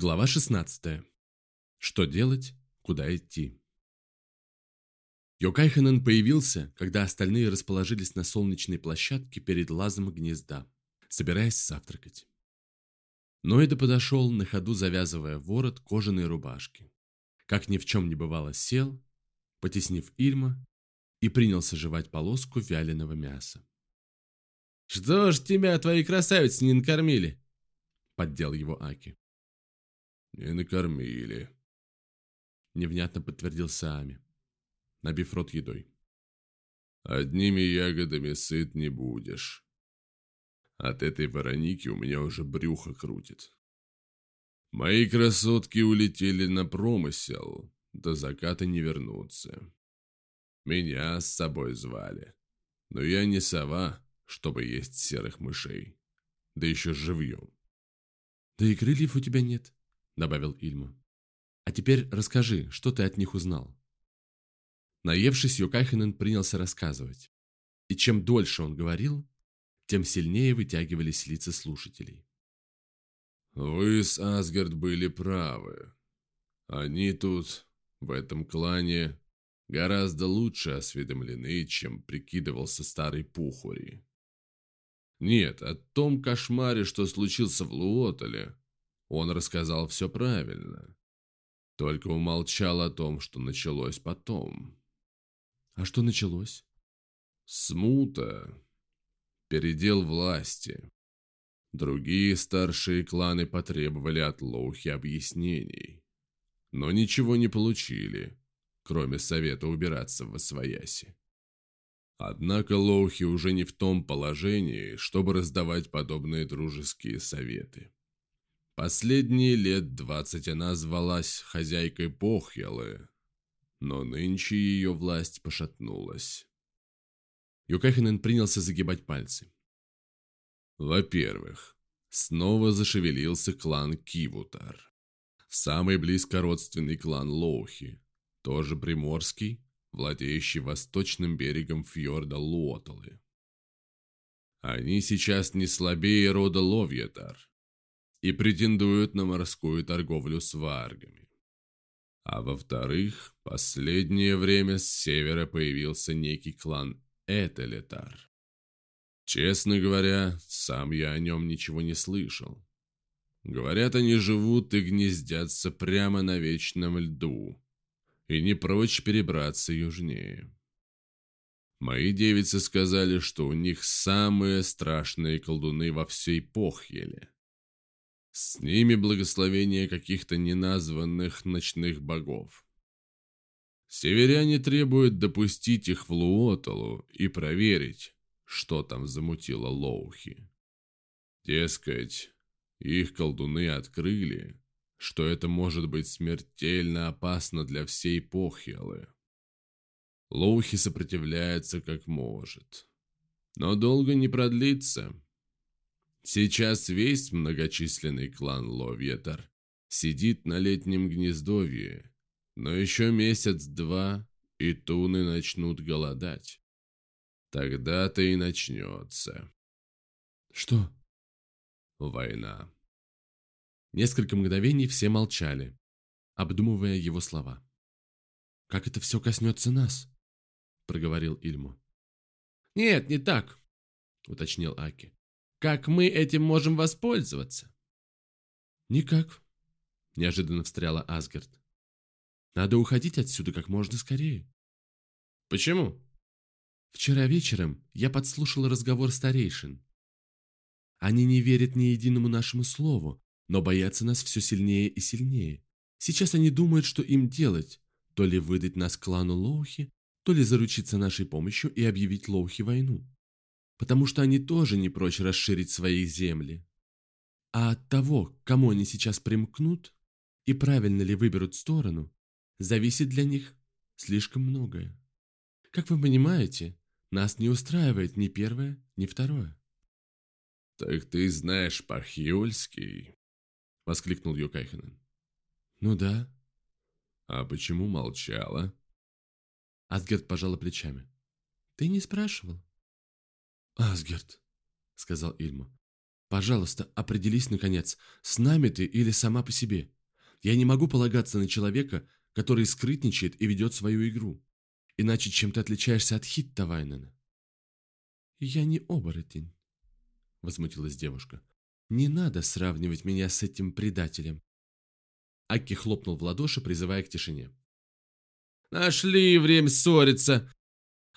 Глава 16. Что делать? Куда идти? Йокайханен появился, когда остальные расположились на солнечной площадке перед лазом гнезда, собираясь завтракать. Ноэда подошел, на ходу завязывая ворот кожаной рубашки. Как ни в чем не бывало, сел, потеснив Ильма, и принялся жевать полоску вяленого мяса. «Что ж тебя твои красавицы не накормили?» — поддел его Аки. «Не накормили», — невнятно подтвердил Саами, набив рот едой. «Одними ягодами сыт не будешь. От этой вороники у меня уже брюхо крутит. Мои красотки улетели на промысел, до заката не вернутся. Меня с собой звали, но я не сова, чтобы есть серых мышей, да еще живьем. Да и крыльев у тебя нет, добавил Ильма. А теперь расскажи, что ты от них узнал. Наевшись, Юкайхенен принялся рассказывать. И чем дольше он говорил, тем сильнее вытягивались лица слушателей. «Вы с Асгард были правы. Они тут, в этом клане, гораздо лучше осведомлены, чем прикидывался старый Пухури. Нет, о том кошмаре, что случился в Луотоле, он рассказал все правильно. Только умолчал о том, что началось потом. А что началось? Смута. Передел власти. Другие старшие кланы потребовали от Лоухи объяснений. Но ничего не получили, кроме совета убираться в Освояси. Однако Лоухи уже не в том положении, чтобы раздавать подобные дружеские советы. Последние лет двадцать она звалась хозяйкой Похьялы, но нынче ее власть пошатнулась. Юкахинен принялся загибать пальцы. Во-первых, снова зашевелился клан Кивутар. Самый близкородственный клан Лоухи, тоже приморский, владеющий восточным берегом фьорда Луоталы. Они сейчас не слабее рода Ловьетар, и претендуют на морскую торговлю с варгами. А во-вторых, последнее время с севера появился некий клан Этелетар. Честно говоря, сам я о нем ничего не слышал. Говорят, они живут и гнездятся прямо на вечном льду, и не прочь перебраться южнее. Мои девицы сказали, что у них самые страшные колдуны во всей Похьеле. С ними благословение каких-то неназванных ночных богов. Северяне требуют допустить их в Луоталу и проверить, что там замутило Лоухи. Дескать, их колдуны открыли, что это может быть смертельно опасно для всей Похьелы. Лоухи сопротивляется как может. Но долго не продлится. Сейчас весь многочисленный клан Ловьетар сидит на летнем гнездовье, но еще месяц-два, и туны начнут голодать. Тогда-то и начнется. Что? Война. Несколько мгновений все молчали, обдумывая его слова. «Как это все коснется нас?» – проговорил Ильму. «Нет, не так», – уточнил Аки. Как мы этим можем воспользоваться? Никак, неожиданно встряла Асгард. Надо уходить отсюда как можно скорее. Почему? Вчера вечером я подслушал разговор старейшин. Они не верят ни единому нашему слову, но боятся нас все сильнее и сильнее. Сейчас они думают, что им делать, то ли выдать нас клану Лоухи, то ли заручиться нашей помощью и объявить Лоухи войну потому что они тоже не прочь расширить свои земли. А от того, к кому они сейчас примкнут и правильно ли выберут сторону, зависит для них слишком многое. Как вы понимаете, нас не устраивает ни первое, ни второе. «Так ты знаешь Пахьюльский?» — воскликнул Юкайхенен. «Ну да». «А почему молчала?» Асгерт пожала плечами. «Ты не спрашивал?» «Асгард», — сказал Ильма. Пожалуйста, определись, наконец, с нами ты или сама по себе. Я не могу полагаться на человека, который скрытничает и ведет свою игру. Иначе чем ты отличаешься от Хитта Вайнена? Я не оборотень, возмутилась девушка. Не надо сравнивать меня с этим предателем. Акки хлопнул в ладоши, призывая к тишине. «Нашли время ссориться.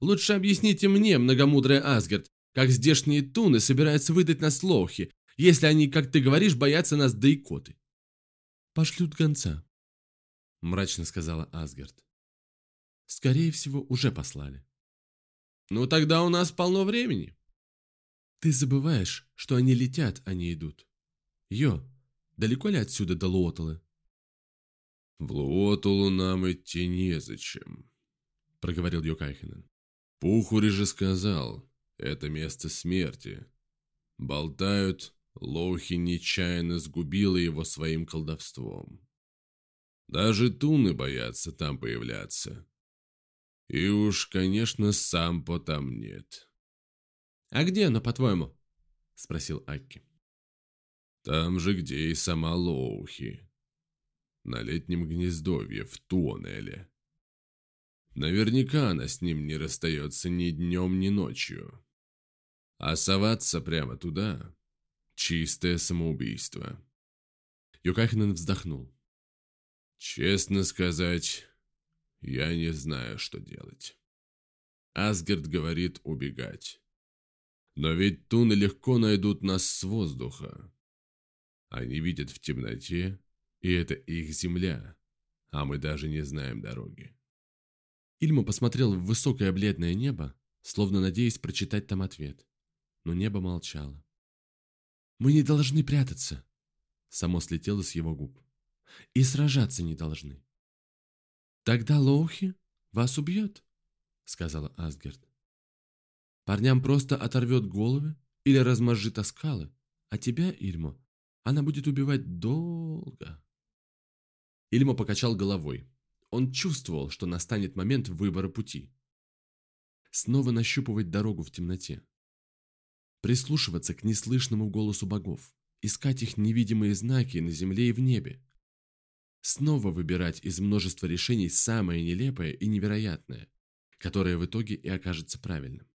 Лучше объясните мне, многомудрый Асгард, как здешние туны собираются выдать нас лохи, если они, как ты говоришь, боятся нас да икоты?» «Пошлют гонца», — мрачно сказала Асгард. «Скорее всего, уже послали». «Ну тогда у нас полно времени». «Ты забываешь, что они летят, а не идут. Йо, далеко ли отсюда до Луотолы?» «В Луотулу нам идти незачем», — проговорил Йокайхенен. «Пухури же сказал, это место смерти. Болтают, Лохи нечаянно сгубила его своим колдовством. Даже туны боятся там появляться. И уж, конечно, сампо там нет». «А где оно, по-твоему?» — спросил Акки. «Там же, где и сама Лоухи», на летнем гнездовье в Туонеле. Наверняка она с ним не расстается ни днем, ни ночью. А соваться прямо туда – чистое самоубийство. Юкахинен вздохнул. Честно сказать, я не знаю, что делать. Асгард говорит убегать. Но ведь туны легко найдут нас с воздуха. Они видят в темноте и это их земля, а мы даже не знаем дороги. Ильма посмотрел в высокое бледное небо, словно надеясь прочитать там ответ. Но небо молчало. «Мы не должны прятаться», — само слетело с его губ. «И сражаться не должны». «Тогда Лоухи вас убьет», — сказала Асгард. «Парням просто оторвет головы или размозжит о скалы, а тебя, Ильмо, она будет убивать долго». Ильма покачал головой. Он чувствовал, что настанет момент выбора пути. Снова нащупывать дорогу в темноте. Прислушиваться к неслышному голосу богов. Искать их невидимые знаки на земле и в небе. Снова выбирать из множества решений самое нелепое и невероятное, которое в итоге и окажется правильным.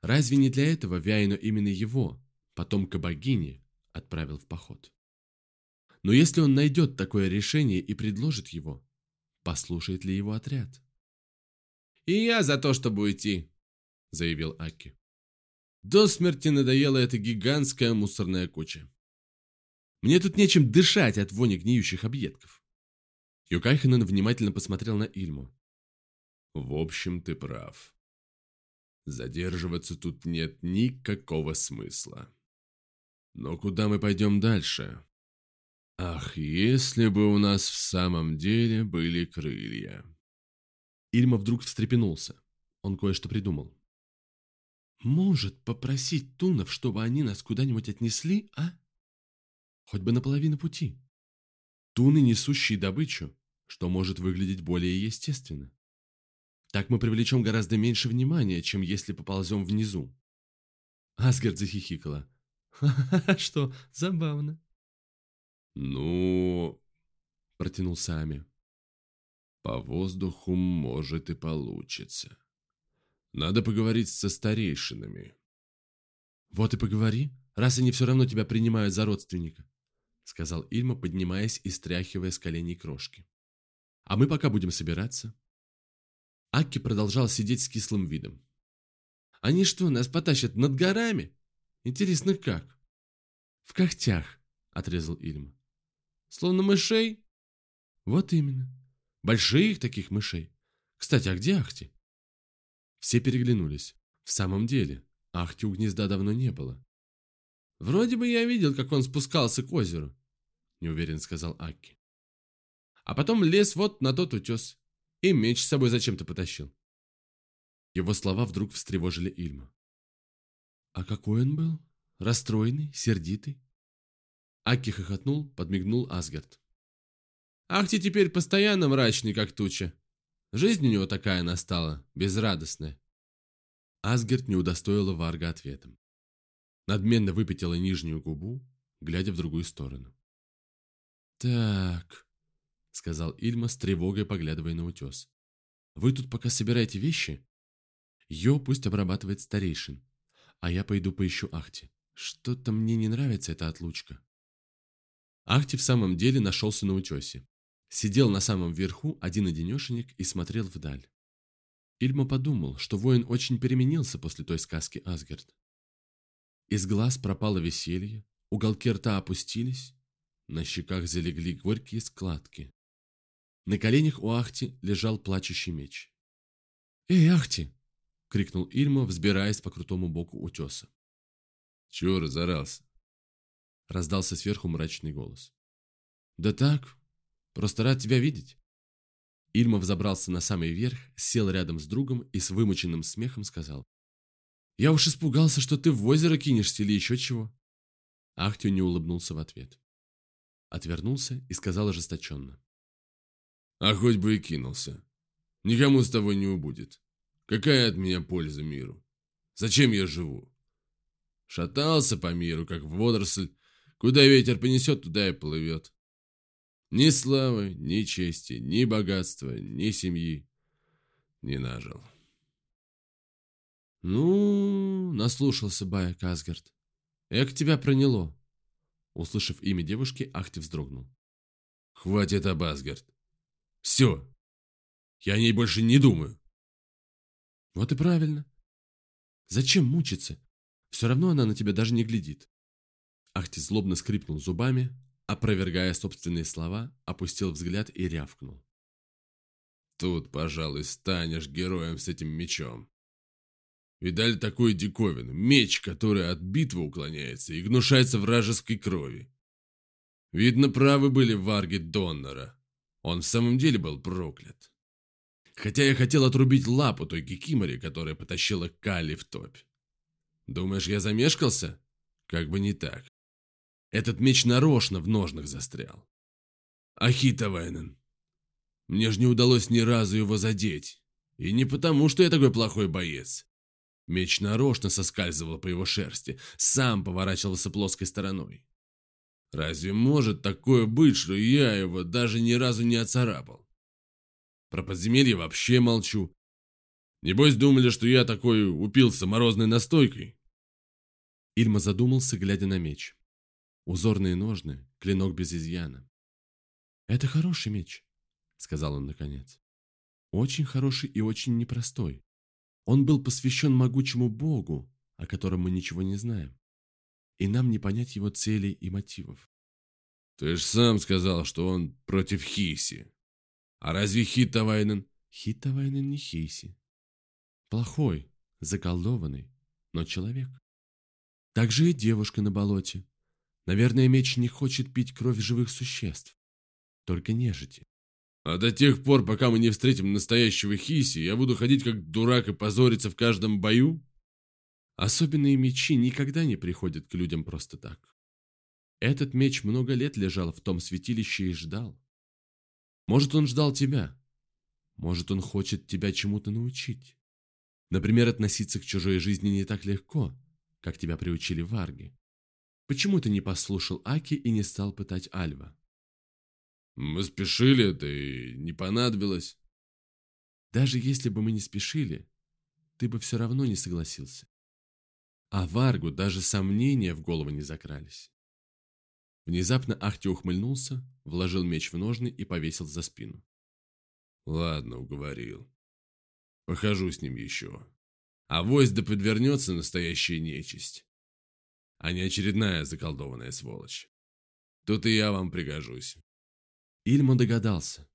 Разве не для этого Вяйно именно его, потомка богини, отправил в поход? Но если он найдет такое решение и предложит его, послушает ли его отряд? «И я за то, чтобы уйти», — заявил Аки. «До смерти надоела эта гигантская мусорная куча. Мне тут нечем дышать от вони гниющих объедков». Юкайханен внимательно посмотрел на Ильму. «В общем, ты прав. Задерживаться тут нет никакого смысла. Но куда мы пойдем дальше?» Ах, если бы у нас в самом деле были крылья. Ильма вдруг встрепенулся. Он кое-что придумал. Может, попросить тунов, чтобы они нас куда-нибудь отнесли, а? Хоть бы на половину пути. Туны, несущие добычу, что может выглядеть более естественно. Так мы привлечем гораздо меньше внимания, чем если поползем внизу. Асгард захихикала. «Ха-ха-ха, что, забавно». «Ну...» — протянул Сами. «По воздуху, может, и получится. Надо поговорить со старейшинами». «Вот и поговори, раз они все равно тебя принимают за родственника», — сказал Ильма, поднимаясь и стряхивая с коленей крошки. «А мы пока будем собираться». Акки продолжал сидеть с кислым видом. «Они что, нас потащат над горами? Интересно, как?» «В когтях», — отрезал Ильма. Словно мышей? Вот именно. Больших таких мышей. Кстати, а где Ахти? Все переглянулись. В самом деле, Ахти у гнезда давно не было. Вроде бы я видел, как он спускался к озеру, неуверенно сказал Акки. А потом лез вот на тот утес. И меч с собой зачем-то потащил. Его слова вдруг встревожили Ильма. А какой он был? Расстроенный, сердитый? Аки хохотнул, подмигнул Асгард. «Ах ты теперь постоянно мрачный, как туча. Жизнь у него такая настала, безрадостная». Асгард не удостоила Варга ответом. надменно выпятила нижнюю губу, глядя в другую сторону. «Так», — сказал Ильма с тревогой, поглядывая на утес. «Вы тут пока собираете вещи? Ее пусть обрабатывает старейшин, а я пойду поищу Ахти. Что-то мне не нравится эта отлучка». Ахти в самом деле нашелся на утесе. Сидел на самом верху один-одинешенек и смотрел вдаль. Ильма подумал, что воин очень переменился после той сказки Асгард. Из глаз пропало веселье, уголки рта опустились, на щеках залегли горькие складки. На коленях у Ахти лежал плачущий меч. «Эй, Ахти!» — крикнул Ильма, взбираясь по крутому боку утеса. «Чего разорался?» — раздался сверху мрачный голос. «Да так, просто рад тебя видеть». Ильма взобрался на самый верх, сел рядом с другом и с вымученным смехом сказал. «Я уж испугался, что ты в озеро кинешься или еще чего». Ахтю не улыбнулся в ответ. Отвернулся и сказал ожесточенно. «А хоть бы и кинулся. Никому с тобой не убудет. Какая от меня польза миру? Зачем я живу? Шатался по миру, как водоросль. Куда ветер понесет, туда и плывет. Ни славы, ни чести, ни богатства, ни семьи не нажил. «Ну, наслушался Бая Казгард. Эк, тебя проняло!» Услышав имя девушки, Ахти вздрогнул. «Хватит об Асгард. Все. Я о ней больше не думаю». «Вот и правильно. Зачем мучиться? Все равно она на тебя даже не глядит». Ахти злобно скрипнул зубами, опровергая собственные слова, опустил взгляд и рявкнул. «Тут, пожалуй, станешь героем с этим мечом. Видали такую диковину? Меч, который от битвы уклоняется и гнушается вражеской крови. Видно, правы были варги Доннера. Он в самом деле был проклят. Хотя я хотел отрубить лапу той кикимори, которая потащила Кали в топь. Думаешь, я замешкался? Как бы не так. Этот меч нарочно в ножнах застрял. Ахита Вайнен. Мне же не удалось ни разу его задеть. И не потому, что я такой плохой боец. Меч нарочно соскальзывал по его шерсти, сам поворачивался плоской стороной. Разве может такое быть, что я его даже ни разу не оцарапал? Про подземелье вообще молчу. Небось думали, что я такой упился морозной настойкой? Ильма задумался, глядя на меч. Узорные ножны, клинок без изъяна. «Это хороший меч», — сказал он наконец. «Очень хороший и очень непростой. Он был посвящен могучему богу, о котором мы ничего не знаем, и нам не понять его целей и мотивов. Ты ж сам сказал, что он против Хиси. А разве Хитавайнен? Хитавайнен не Хиси. Плохой, заколдованный, но человек. Так же и девушка на болоте. Наверное, меч не хочет пить кровь живых существ, только нежити. А до тех пор, пока мы не встретим настоящего Хиси, я буду ходить как дурак и позориться в каждом бою? Особенные мечи никогда не приходят к людям просто так. Этот меч много лет лежал в том святилище и ждал. Может, он ждал тебя. Может, он хочет тебя чему-то научить. Например, относиться к чужой жизни не так легко, как тебя приучили варги. Почему ты не послушал Аки и не стал пытать Альва? Мы спешили, это и не понадобилось. Даже если бы мы не спешили, ты бы все равно не согласился. А Варгу даже сомнения в голову не закрались. Внезапно Ахти ухмыльнулся, вложил меч в ножны и повесил за спину. Ладно, уговорил. Похожу с ним еще. А вось да подвернется настоящая нечисть. А не очередная заколдованная сволочь. Тут и я вам пригожусь. Ильма догадался.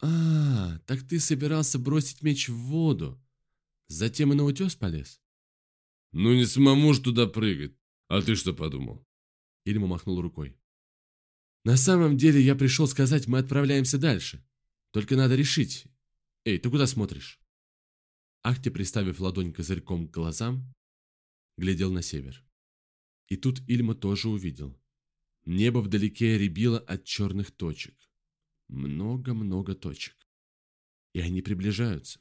«А, так ты собирался бросить меч в воду, затем и на утес полез?» «Ну не самому ж туда прыгать. А ты что подумал?» Ильма махнул рукой. «На самом деле я пришел сказать, мы отправляемся дальше. Только надо решить. Эй, ты куда смотришь?» Ахти, приставив ладонь козырьком к глазам, глядел на север. И тут Ильма тоже увидел. Небо вдалеке рябило от черных точек. Много-много точек. И они приближаются.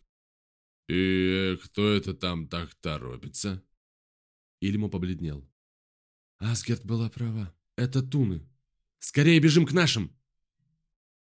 «И кто это там так торопится?» Ильма побледнел. Асгерт была права. Это туны. Скорее бежим к нашим!